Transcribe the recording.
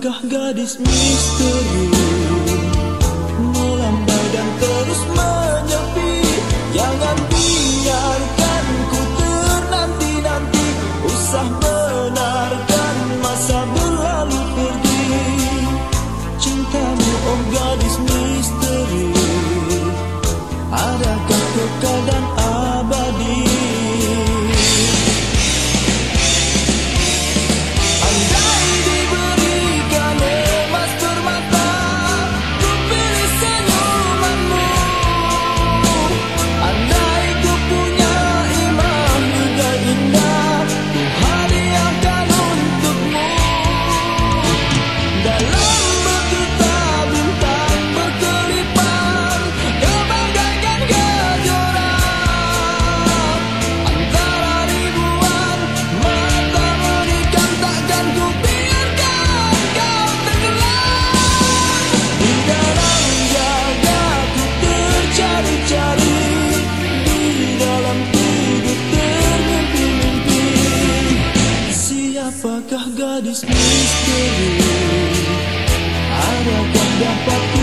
Bukankah gadis misteri Melambai dan terus menyepi. Jangan biarkan ku ternanti-nanti Usah benarkan masa berlalu pergi. Cintamu oh gadis misteri Adakah gadis misteri Ada yang dapat